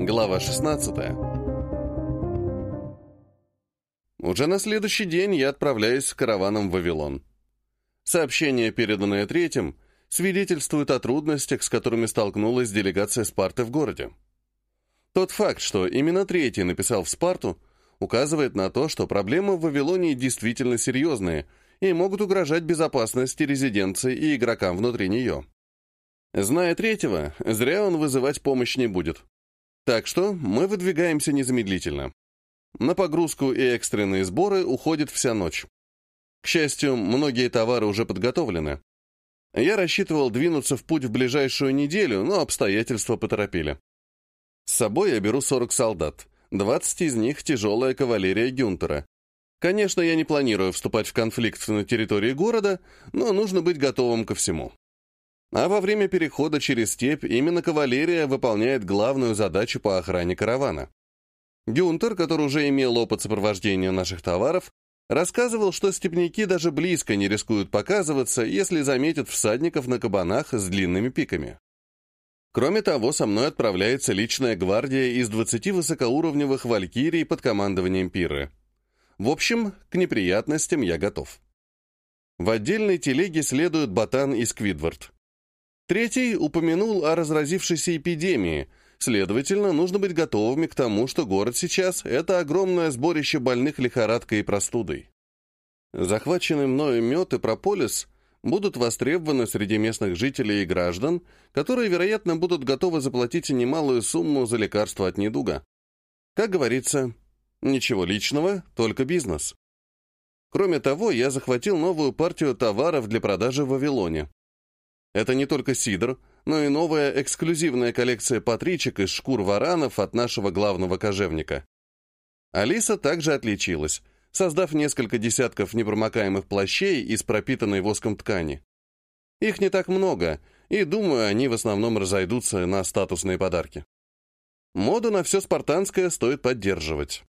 Глава 16 Уже на следующий день я отправляюсь караваном в Вавилон. Сообщение, переданное третьим, свидетельствует о трудностях, с которыми столкнулась делегация Спарты в городе. Тот факт, что именно третий написал в Спарту, указывает на то, что проблемы в Вавилоне действительно серьезные и могут угрожать безопасности резиденции и игрокам внутри нее. Зная третьего, зря он вызывать помощь не будет. Так что мы выдвигаемся незамедлительно. На погрузку и экстренные сборы уходит вся ночь. К счастью, многие товары уже подготовлены. Я рассчитывал двинуться в путь в ближайшую неделю, но обстоятельства поторопили. С собой я беру 40 солдат, 20 из них — тяжелая кавалерия Гюнтера. Конечно, я не планирую вступать в конфликт на территории города, но нужно быть готовым ко всему. А во время перехода через степь именно кавалерия выполняет главную задачу по охране каравана. Гюнтер, который уже имел опыт сопровождения наших товаров, рассказывал, что степняки даже близко не рискуют показываться, если заметят всадников на кабанах с длинными пиками. Кроме того, со мной отправляется личная гвардия из 20 высокоуровневых валькирий под командованием Пиры. В общем, к неприятностям я готов. В отдельной телеге следует Ботан и Сквидвард. Третий упомянул о разразившейся эпидемии, следовательно, нужно быть готовыми к тому, что город сейчас — это огромное сборище больных лихорадкой и простудой. Захваченный мною мед и прополис будут востребованы среди местных жителей и граждан, которые, вероятно, будут готовы заплатить немалую сумму за лекарства от недуга. Как говорится, ничего личного, только бизнес. Кроме того, я захватил новую партию товаров для продажи в Вавилоне. Это не только сидр, но и новая эксклюзивная коллекция патричек из шкур варанов от нашего главного кожевника. Алиса также отличилась, создав несколько десятков непромокаемых плащей из пропитанной воском ткани. Их не так много, и, думаю, они в основном разойдутся на статусные подарки. Моду на все спартанское стоит поддерживать.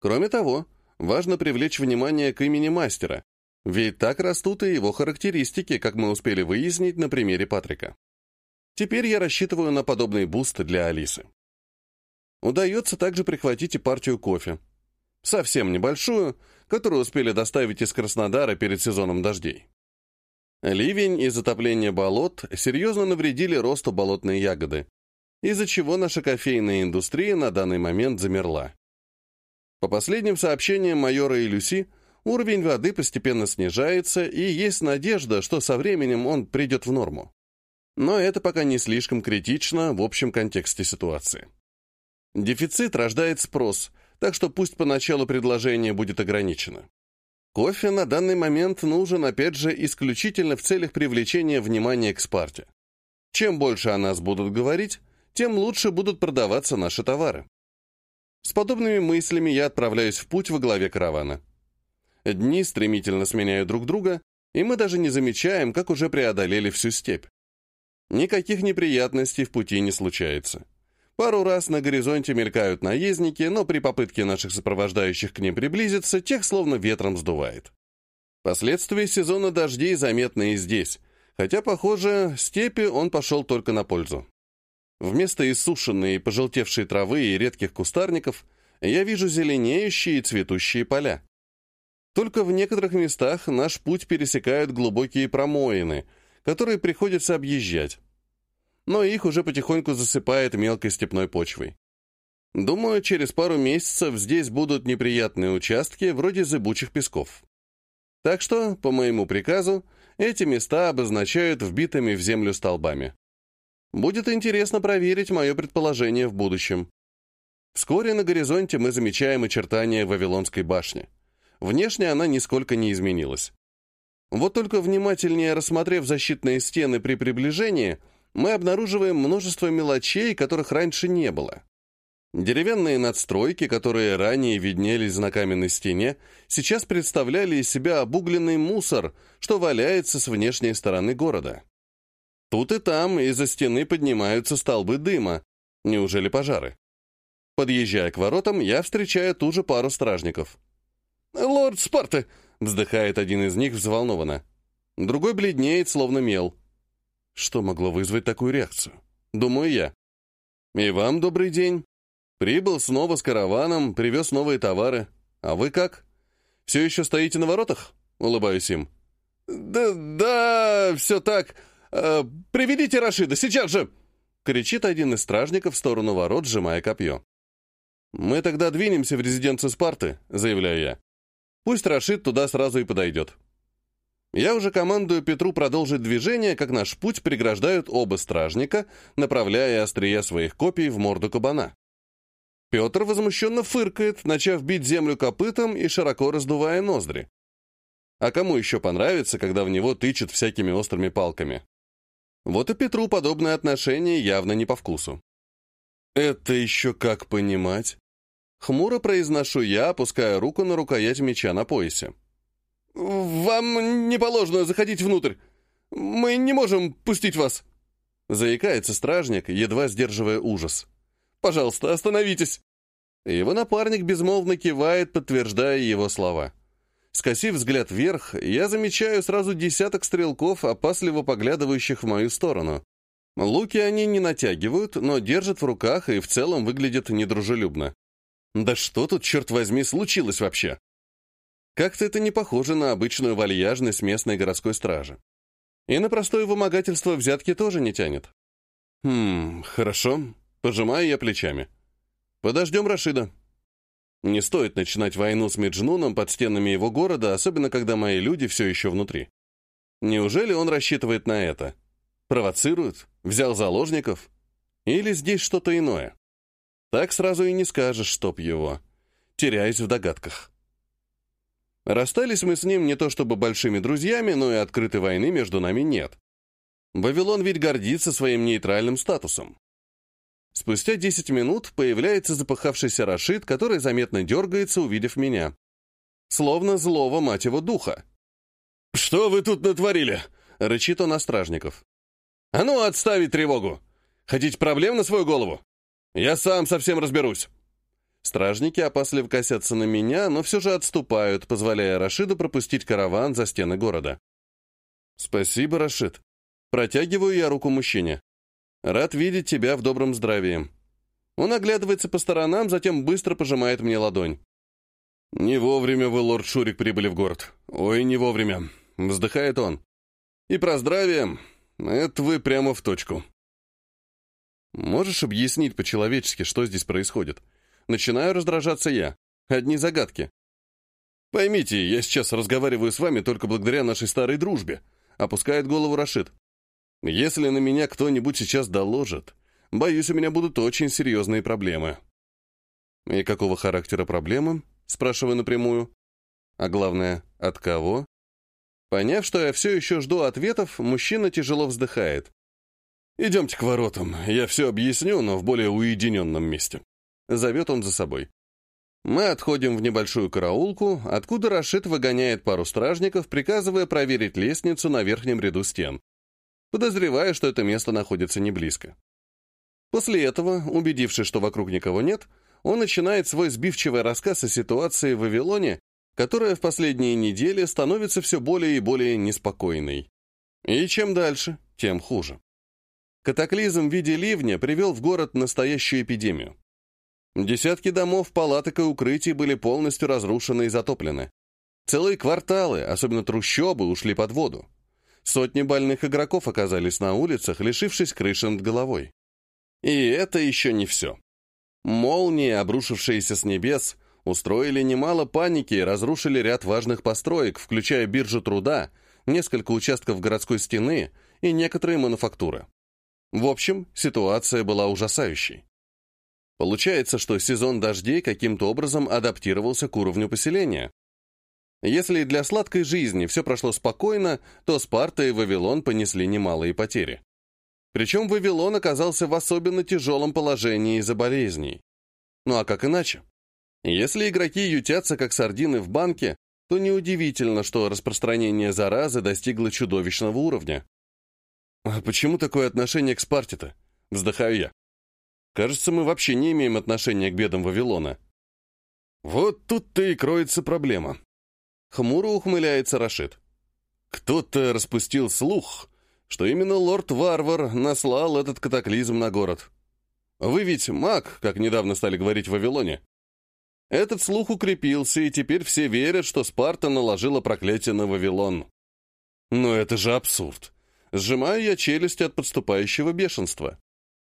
Кроме того, важно привлечь внимание к имени мастера, ведь так растут и его характеристики, как мы успели выяснить на примере Патрика. Теперь я рассчитываю на подобный boost для Алисы. Удается также прихватить и партию кофе. Совсем небольшую, которую успели доставить из Краснодара перед сезоном дождей. Ливень и затопление болот серьезно навредили росту болотной ягоды, из-за чего наша кофейная индустрия на данный момент замерла. По последним сообщениям майора и Люси, уровень воды постепенно снижается, и есть надежда, что со временем он придет в норму. Но это пока не слишком критично в общем контексте ситуации. Дефицит рождает спрос, так что пусть поначалу предложение будет ограничено. Кофе на данный момент нужен, опять же, исключительно в целях привлечения внимания к Спарте. Чем больше о нас будут говорить, тем лучше будут продаваться наши товары. С подобными мыслями я отправляюсь в путь во главе каравана. Дни стремительно сменяют друг друга, и мы даже не замечаем, как уже преодолели всю степь. Никаких неприятностей в пути не случается. Пару раз на горизонте мелькают наездники, но при попытке наших сопровождающих к ним приблизиться, тех словно ветром сдувает. Последствия сезона дождей заметны и здесь, хотя, похоже, степи он пошел только на пользу. Вместо иссушенной и пожелтевшей травы и редких кустарников я вижу зеленеющие и цветущие поля. Только в некоторых местах наш путь пересекают глубокие промоины, которые приходится объезжать. Но их уже потихоньку засыпает мелкой степной почвой. Думаю, через пару месяцев здесь будут неприятные участки, вроде зыбучих песков. Так что, по моему приказу, эти места обозначают вбитыми в землю столбами. Будет интересно проверить мое предположение в будущем. Вскоре на горизонте мы замечаем очертания Вавилонской башни. Внешне она нисколько не изменилась. Вот только внимательнее рассмотрев защитные стены при приближении, мы обнаруживаем множество мелочей, которых раньше не было. Деревянные надстройки, которые ранее виднелись на каменной стене, сейчас представляли из себя обугленный мусор, что валяется с внешней стороны города. Тут и там из-за стены поднимаются столбы дыма. Неужели пожары? Подъезжая к воротам, я встречаю ту же пару стражников. «Лорд Спарты!» — вздыхает один из них взволнованно. Другой бледнеет, словно мел. Что могло вызвать такую реакцию? Думаю я. И вам добрый день. Прибыл снова с караваном, привез новые товары. А вы как? Все еще стоите на воротах? Улыбаюсь им. Да, да, все так. Э, приведите Рашида, сейчас же! Кричит один из стражников в сторону ворот, сжимая копье. «Мы тогда двинемся в резиденцию Спарты», — заявляю я. «Пусть Рашид туда сразу и подойдет». Я уже командую Петру продолжить движение, как наш путь преграждают оба стражника, направляя острия своих копий в морду кабана. Петр возмущенно фыркает, начав бить землю копытом и широко раздувая ноздри. А кому еще понравится, когда в него тычут всякими острыми палками? Вот и Петру подобное отношение явно не по вкусу. «Это еще как понимать?» Хмуро произношу я, опуская руку на рукоять меча на поясе. «Вам не положено заходить внутрь. Мы не можем пустить вас!» Заикается стражник, едва сдерживая ужас. «Пожалуйста, остановитесь!» Его напарник безмолвно кивает, подтверждая его слова. Скосив взгляд вверх, я замечаю сразу десяток стрелков, опасливо поглядывающих в мою сторону. Луки они не натягивают, но держат в руках и в целом выглядят недружелюбно. Да что тут, черт возьми, случилось вообще? Как-то это не похоже на обычную вальяжность местной городской стражи. И на простое вымогательство взятки тоже не тянет. Хм, хорошо. Пожимаю я плечами. Подождем Рашида. Не стоит начинать войну с Меджнуном под стенами его города, особенно когда мои люди все еще внутри. Неужели он рассчитывает на это? Провоцирует? Взял заложников? Или здесь что-то иное? Так сразу и не скажешь, чтоб его. Теряюсь в догадках. Расстались мы с ним не то чтобы большими друзьями, но и открытой войны между нами нет. Вавилон ведь гордится своим нейтральным статусом. Спустя 10 минут появляется запыхавшийся Рашид, который заметно дергается, увидев меня. Словно злого мать его духа. «Что вы тут натворили?» — рычит он на стражников. «А ну, отставить тревогу! Хотите проблем на свою голову? Я сам совсем разберусь!» Стражники опасливо косятся на меня, но все же отступают, позволяя Рашиду пропустить караван за стены города. «Спасибо, Рашид. Протягиваю я руку мужчине. Рад видеть тебя в добром здравии». Он оглядывается по сторонам, затем быстро пожимает мне ладонь. «Не вовремя вы, лорд Шурик, прибыли в город. Ой, не вовремя», — вздыхает он. «И про здравие. Это вы прямо в точку». «Можешь объяснить по-человечески, что здесь происходит?» Начинаю раздражаться я. Одни загадки. «Поймите, я сейчас разговариваю с вами только благодаря нашей старой дружбе», — опускает голову Рашид. «Если на меня кто-нибудь сейчас доложит, боюсь, у меня будут очень серьезные проблемы». «И какого характера проблемы?» — спрашиваю напрямую. «А главное, от кого?» Поняв, что я все еще жду ответов, мужчина тяжело вздыхает. «Идемте к воротам, я все объясню, но в более уединенном месте». Зовет он за собой. Мы отходим в небольшую караулку, откуда Рашид выгоняет пару стражников, приказывая проверить лестницу на верхнем ряду стен. Подозревая, что это место находится не близко. После этого, убедившись, что вокруг никого нет, он начинает свой сбивчивый рассказ о ситуации в Вавилоне, которая в последние недели становится все более и более неспокойной. И чем дальше, тем хуже. Катаклизм в виде ливня привел в город настоящую эпидемию. Десятки домов, палаток и укрытий были полностью разрушены и затоплены. Целые кварталы, особенно трущобы, ушли под воду. Сотни больных игроков оказались на улицах, лишившись крыши над головой. И это еще не все. Молнии, обрушившиеся с небес, устроили немало паники и разрушили ряд важных построек, включая биржу труда, несколько участков городской стены и некоторые мануфактуры. В общем, ситуация была ужасающей. Получается, что сезон дождей каким-то образом адаптировался к уровню поселения. Если для сладкой жизни все прошло спокойно, то Спарта и Вавилон понесли немалые потери. Причем Вавилон оказался в особенно тяжелом положении из-за болезней. Ну а как иначе? Если игроки ютятся как сардины в банке, то неудивительно, что распространение заразы достигло чудовищного уровня. «А почему такое отношение к Спарте-то?» — вздыхаю я. Кажется, мы вообще не имеем отношения к бедам Вавилона. Вот тут-то и кроется проблема. Хмуро ухмыляется Рашид. Кто-то распустил слух, что именно лорд-варвар наслал этот катаклизм на город. Вы ведь маг, как недавно стали говорить в Вавилоне. Этот слух укрепился, и теперь все верят, что Спарта наложила проклятие на Вавилон. Но это же абсурд. Сжимаю я челюсть от подступающего бешенства.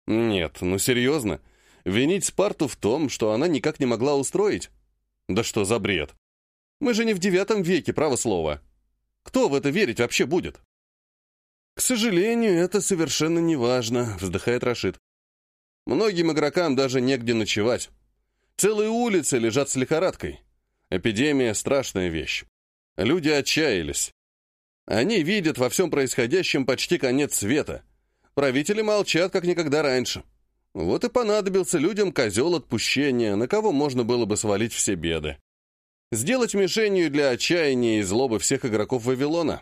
Нет, ну серьезно. Винить Спарту в том, что она никак не могла устроить? Да что за бред? Мы же не в девятом веке, право слово. Кто в это верить вообще будет? К сожалению, это совершенно не важно, вздыхает Рашид. Многим игрокам даже негде ночевать. Целые улицы лежат с лихорадкой. Эпидемия — страшная вещь. Люди отчаялись. Они видят во всем происходящем почти конец света. Правители молчат, как никогда раньше. Вот и понадобился людям козел отпущения, на кого можно было бы свалить все беды. Сделать мишенью для отчаяния и злобы всех игроков Вавилона.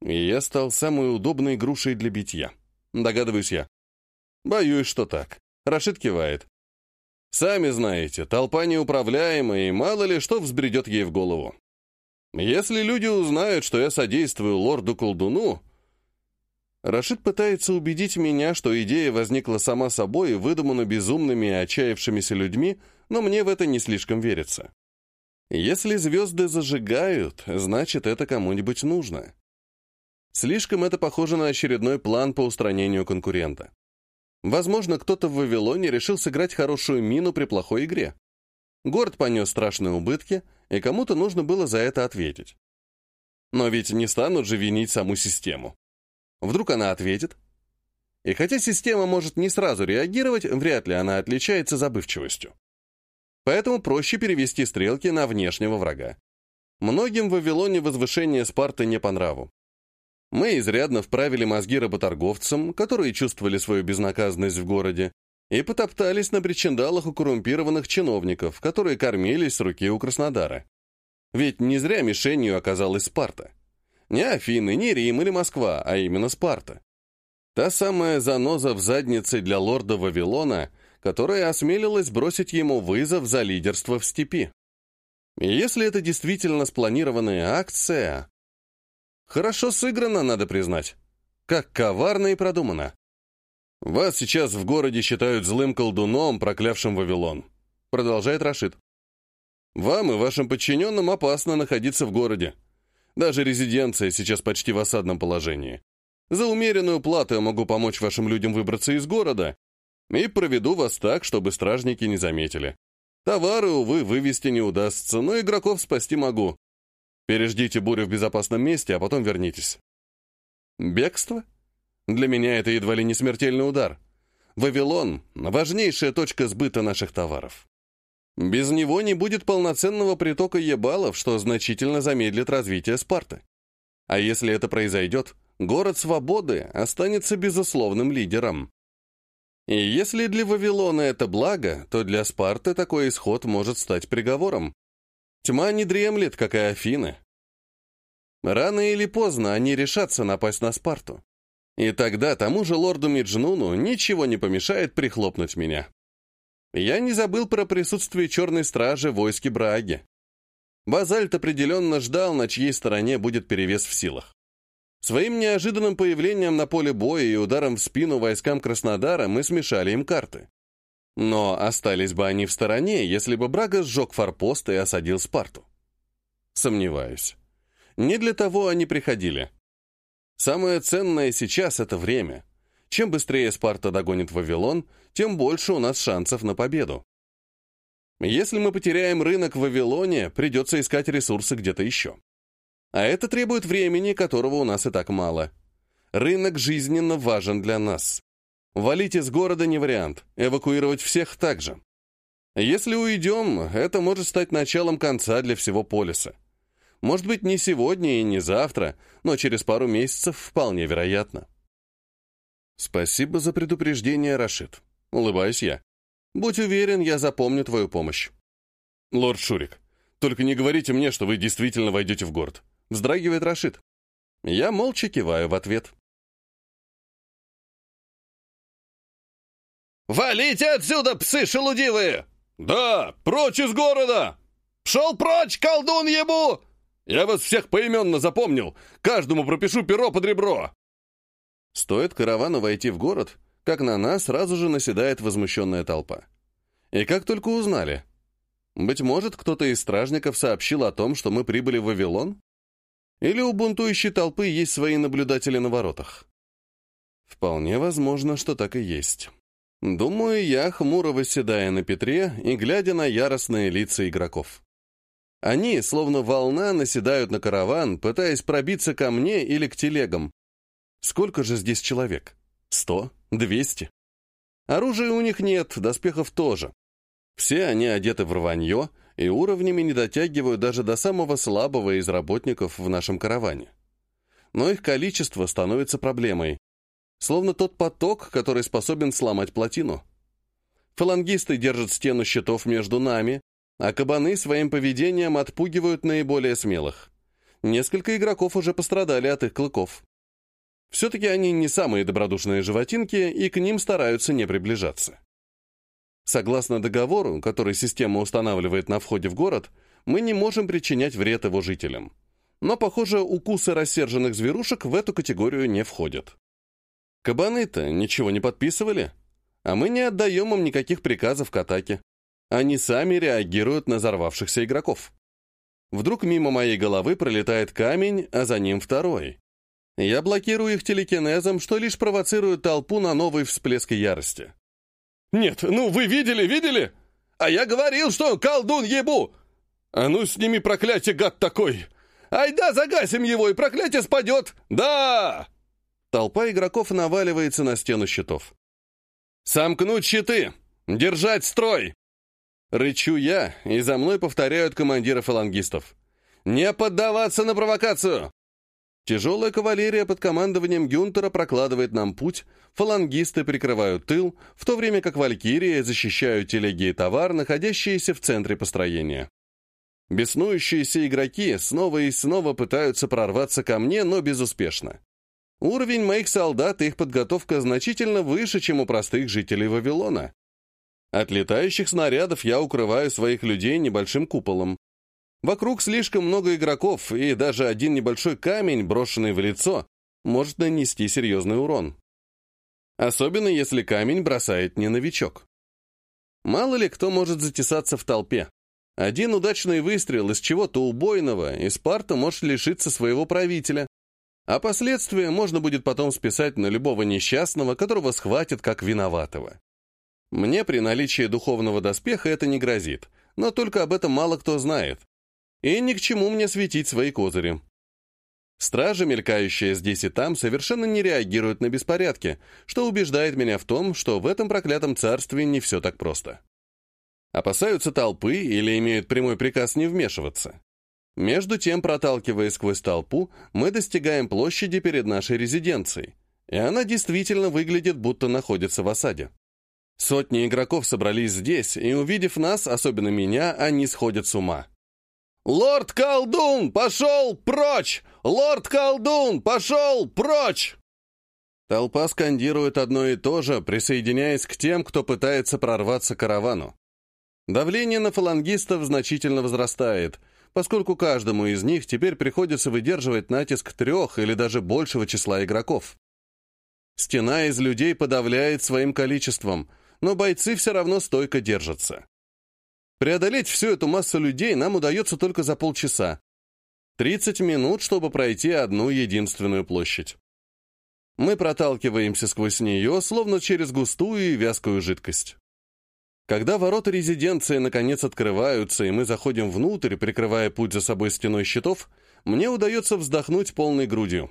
И я стал самой удобной грушей для битья. Догадываюсь я. Боюсь, что так. Рашид кивает. Сами знаете, толпа неуправляемая, и мало ли что взбредет ей в голову. Если люди узнают, что я содействую лорду-колдуну... Рашид пытается убедить меня, что идея возникла сама собой и выдумана безумными и отчаявшимися людьми, но мне в это не слишком верится. Если звезды зажигают, значит, это кому-нибудь нужно. Слишком это похоже на очередной план по устранению конкурента. Возможно, кто-то в Вавилоне решил сыграть хорошую мину при плохой игре. Город понес страшные убытки, и кому-то нужно было за это ответить. Но ведь не станут же винить саму систему. Вдруг она ответит? И хотя система может не сразу реагировать, вряд ли она отличается забывчивостью. Поэтому проще перевести стрелки на внешнего врага. Многим в Вавилоне возвышение Спарты не по нраву. Мы изрядно вправили мозги работорговцам, которые чувствовали свою безнаказанность в городе, и потоптались на причиндалах у коррумпированных чиновников, которые кормились с руки у Краснодара. Ведь не зря мишенью оказалась Спарта. Не Афины, не Рим или Москва, а именно Спарта. Та самая заноза в заднице для лорда Вавилона, которая осмелилась бросить ему вызов за лидерство в степи. И если это действительно спланированная акция, Хорошо сыграно, надо признать. Как коварно и продумано. Вас сейчас в городе считают злым колдуном, проклявшим Вавилон. Продолжает Рашид. Вам и вашим подчиненным опасно находиться в городе. Даже резиденция сейчас почти в осадном положении. За умеренную плату я могу помочь вашим людям выбраться из города и проведу вас так, чтобы стражники не заметили. Товары, увы, вывести не удастся, но игроков спасти могу. Переждите бурю в безопасном месте, а потом вернитесь. Бегство? Для меня это едва ли не смертельный удар. Вавилон — важнейшая точка сбыта наших товаров. Без него не будет полноценного притока ебалов, что значительно замедлит развитие Спарты. А если это произойдет, город свободы останется безусловным лидером. И если для Вавилона это благо, то для Спарты такой исход может стать приговором. Тьма не дремлет, как и Афины. Рано или поздно они решатся напасть на Спарту. И тогда тому же лорду Миджнуну ничего не помешает прихлопнуть меня. Я не забыл про присутствие черной стражи в войске Браги. Базальт определенно ждал, на чьей стороне будет перевес в силах. Своим неожиданным появлением на поле боя и ударом в спину войскам Краснодара мы смешали им карты. Но остались бы они в стороне, если бы Брага сжег форпост и осадил Спарту. Сомневаюсь. Не для того они приходили. Самое ценное сейчас — это время. Чем быстрее Спарта догонит Вавилон, тем больше у нас шансов на победу. Если мы потеряем рынок в Вавилоне, придется искать ресурсы где-то еще. А это требует времени, которого у нас и так мало. Рынок жизненно важен для нас. Валить из города не вариант, эвакуировать всех также. Если уйдем, это может стать началом конца для всего полиса. Может быть, не сегодня и не завтра, но через пару месяцев вполне вероятно. Спасибо за предупреждение, Рашид. Улыбаюсь я. Будь уверен, я запомню твою помощь. Лорд Шурик, только не говорите мне, что вы действительно войдете в город. Вздрагивает Рашид. Я молча киваю в ответ. «Валите отсюда, псы шелудивые!» «Да, прочь из города!» «Шел прочь, колдун ебу!» «Я вас всех поименно запомнил! Каждому пропишу перо под ребро!» Стоит каравану войти в город, как на нас сразу же наседает возмущенная толпа. И как только узнали. Быть может, кто-то из стражников сообщил о том, что мы прибыли в Вавилон? Или у бунтующей толпы есть свои наблюдатели на воротах? Вполне возможно, что так и есть. Думаю я, хмуро восседая на Петре и глядя на яростные лица игроков. Они, словно волна, наседают на караван, пытаясь пробиться ко мне или к телегам. Сколько же здесь человек? Сто? Двести? Оружия у них нет, доспехов тоже. Все они одеты в рванье и уровнями не дотягивают даже до самого слабого из работников в нашем караване. Но их количество становится проблемой. Словно тот поток, который способен сломать плотину. Фалангисты держат стену щитов между нами, а кабаны своим поведением отпугивают наиболее смелых. Несколько игроков уже пострадали от их клыков. Все-таки они не самые добродушные животинки, и к ним стараются не приближаться. Согласно договору, который система устанавливает на входе в город, мы не можем причинять вред его жителям. Но, похоже, укусы рассерженных зверушек в эту категорию не входят. Кабаны-то ничего не подписывали, а мы не отдаем им никаких приказов к атаке. Они сами реагируют на взорвавшихся игроков. Вдруг мимо моей головы пролетает камень, а за ним второй. Я блокирую их телекинезом, что лишь провоцирует толпу на новый всплеск ярости. «Нет, ну вы видели, видели? А я говорил, что колдун ебу! А ну сними проклятие, гад такой! Айда загасим его, и проклятие спадет! Да!» Толпа игроков наваливается на стену щитов. «Сомкнуть щиты! Держать строй!» Рычу я, и за мной повторяют командиры фалангистов. «Не поддаваться на провокацию!» Тяжелая кавалерия под командованием Гюнтера прокладывает нам путь, фалангисты прикрывают тыл, в то время как валькирии защищают телеги и товар, находящиеся в центре построения. Беснующиеся игроки снова и снова пытаются прорваться ко мне, но безуспешно. Уровень моих солдат и их подготовка значительно выше, чем у простых жителей Вавилона. От летающих снарядов я укрываю своих людей небольшим куполом, Вокруг слишком много игроков, и даже один небольшой камень, брошенный в лицо, может нанести серьезный урон. Особенно если камень бросает не новичок. Мало ли кто может затесаться в толпе. Один удачный выстрел из чего-то убойного, и Спарта может лишиться своего правителя. А последствия можно будет потом списать на любого несчастного, которого схватят как виноватого. Мне при наличии духовного доспеха это не грозит, но только об этом мало кто знает, и ни к чему мне светить свои козыри. Стражи, мелькающие здесь и там, совершенно не реагируют на беспорядки, что убеждает меня в том, что в этом проклятом царстве не все так просто. Опасаются толпы или имеют прямой приказ не вмешиваться. Между тем, проталкиваясь сквозь толпу, мы достигаем площади перед нашей резиденцией, и она действительно выглядит, будто находится в осаде. Сотни игроков собрались здесь, и, увидев нас, особенно меня, они сходят с ума. «Лорд-колдун, пошел прочь! Лорд-колдун, пошел прочь!» Толпа скандирует одно и то же, присоединяясь к тем, кто пытается прорваться к каравану. Давление на фалангистов значительно возрастает, поскольку каждому из них теперь приходится выдерживать натиск трех или даже большего числа игроков. Стена из людей подавляет своим количеством, но бойцы все равно стойко держатся. Преодолеть всю эту массу людей нам удается только за полчаса. 30 минут, чтобы пройти одну единственную площадь. Мы проталкиваемся сквозь нее, словно через густую и вязкую жидкость. Когда ворота резиденции наконец открываются, и мы заходим внутрь, прикрывая путь за собой стеной щитов, мне удается вздохнуть полной грудью.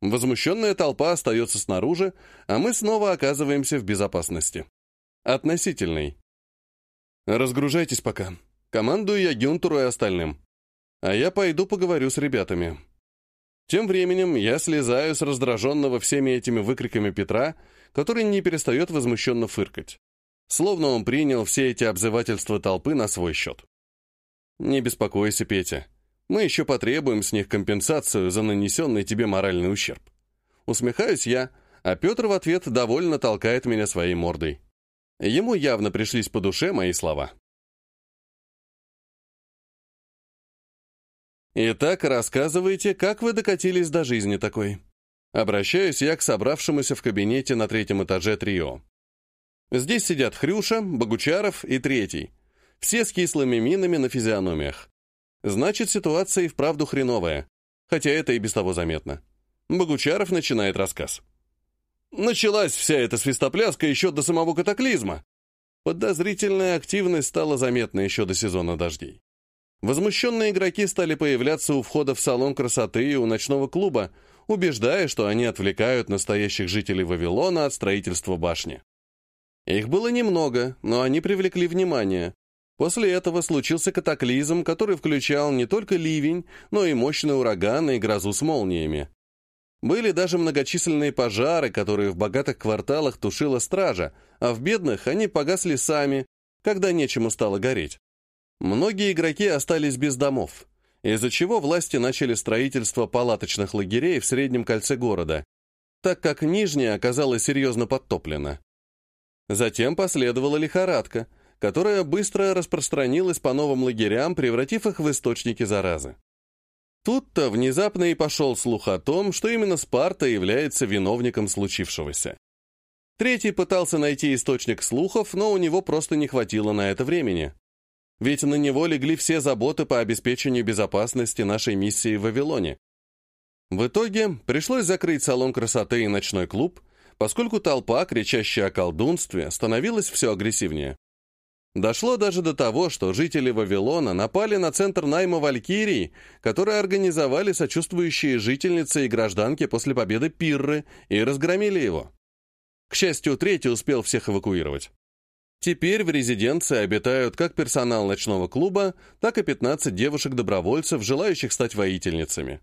Возмущенная толпа остается снаружи, а мы снова оказываемся в безопасности. Относительной. «Разгружайтесь пока. Командую я Гюнтуру и остальным. А я пойду поговорю с ребятами». Тем временем я слезаю с раздраженного всеми этими выкриками Петра, который не перестает возмущенно фыркать. Словно он принял все эти обзывательства толпы на свой счет. «Не беспокойся, Петя. Мы еще потребуем с них компенсацию за нанесенный тебе моральный ущерб». Усмехаюсь я, а Петр в ответ довольно толкает меня своей мордой. Ему явно пришлись по душе мои слова. Итак, рассказывайте, как вы докатились до жизни такой. Обращаюсь я к собравшемуся в кабинете на третьем этаже трио. Здесь сидят Хрюша, Богучаров и Третий. Все с кислыми минами на физиономиях. Значит, ситуация и вправду хреновая, хотя это и без того заметно. Богучаров начинает рассказ. Началась вся эта свистопляска еще до самого катаклизма. Подозрительная активность стала заметна еще до сезона дождей. Возмущенные игроки стали появляться у входа в салон красоты и у ночного клуба, убеждая, что они отвлекают настоящих жителей Вавилона от строительства башни. Их было немного, но они привлекли внимание. После этого случился катаклизм, который включал не только ливень, но и мощные ураганы и грозу с молниями. Были даже многочисленные пожары, которые в богатых кварталах тушила стража, а в бедных они погасли сами, когда нечему стало гореть. Многие игроки остались без домов, из-за чего власти начали строительство палаточных лагерей в среднем кольце города, так как нижняя оказалась серьезно подтоплена. Затем последовала лихорадка, которая быстро распространилась по новым лагерям, превратив их в источники заразы. Тут-то внезапно и пошел слух о том, что именно Спарта является виновником случившегося. Третий пытался найти источник слухов, но у него просто не хватило на это времени ведь на него легли все заботы по обеспечению безопасности нашей миссии в Вавилоне. В итоге пришлось закрыть салон красоты и ночной клуб, поскольку толпа, кричащая о колдунстве, становилась все агрессивнее. Дошло даже до того, что жители Вавилона напали на центр найма Валькирии, который организовали сочувствующие жительницы и гражданки после победы Пирры, и разгромили его. К счастью, третий успел всех эвакуировать. Теперь в резиденции обитают как персонал ночного клуба, так и 15 девушек-добровольцев, желающих стать воительницами.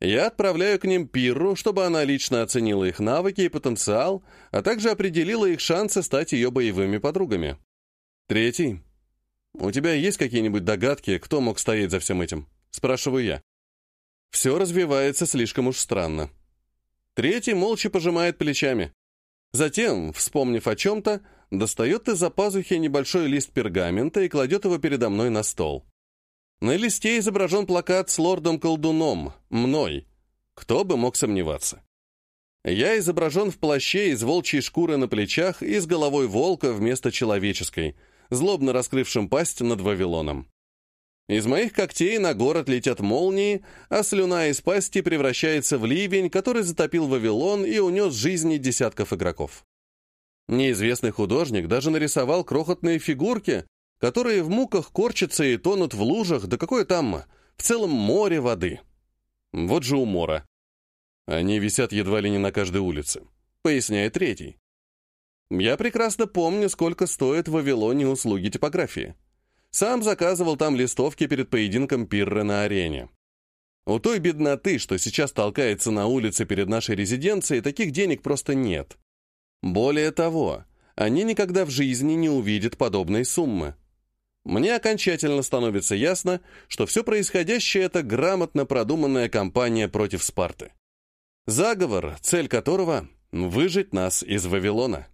Я отправляю к ним Пирру, чтобы она лично оценила их навыки и потенциал, а также определила их шансы стать ее боевыми подругами. Третий. «У тебя есть какие-нибудь догадки, кто мог стоять за всем этим?» Спрашиваю я. Все развивается слишком уж странно. Третий молча пожимает плечами. Затем, вспомнив о чем-то, достает из-за пазухи небольшой лист пергамента и кладет его передо мной на стол. На листе изображен плакат с лордом-колдуном, мной. Кто бы мог сомневаться. Я изображен в плаще из волчьей шкуры на плечах и с головой волка вместо человеческой, злобно раскрывшим пасть над Вавилоном. Из моих когтей на город летят молнии, а слюна из пасти превращается в ливень, который затопил Вавилон и унес жизни десятков игроков. Неизвестный художник даже нарисовал крохотные фигурки, которые в муках корчатся и тонут в лужах, да какое там, в целом море воды. Вот же умора. Они висят едва ли не на каждой улице, поясняет третий. Я прекрасно помню, сколько стоят в Вавилоне услуги типографии. Сам заказывал там листовки перед поединком Пирры на арене. У той бедноты, что сейчас толкается на улице перед нашей резиденцией, таких денег просто нет. Более того, они никогда в жизни не увидят подобной суммы. Мне окончательно становится ясно, что все происходящее — это грамотно продуманная кампания против Спарты. Заговор, цель которого — выжить нас из Вавилона.